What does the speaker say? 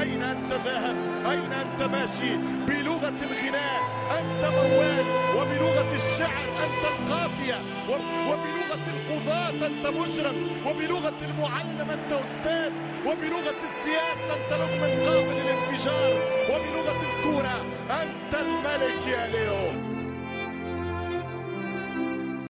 أين أنت ذاهب؟ أين أنت ماشي؟ بلغة الغناء أنت موال وبلغة الشعر أنت القافية وبلغة القضاة أنت مجرم وبلغة المعلم أنت أستاذ وبلغة السياسة أنت لغم قابل للانفجار وبلغة الكورة أنت الملك يا ليو.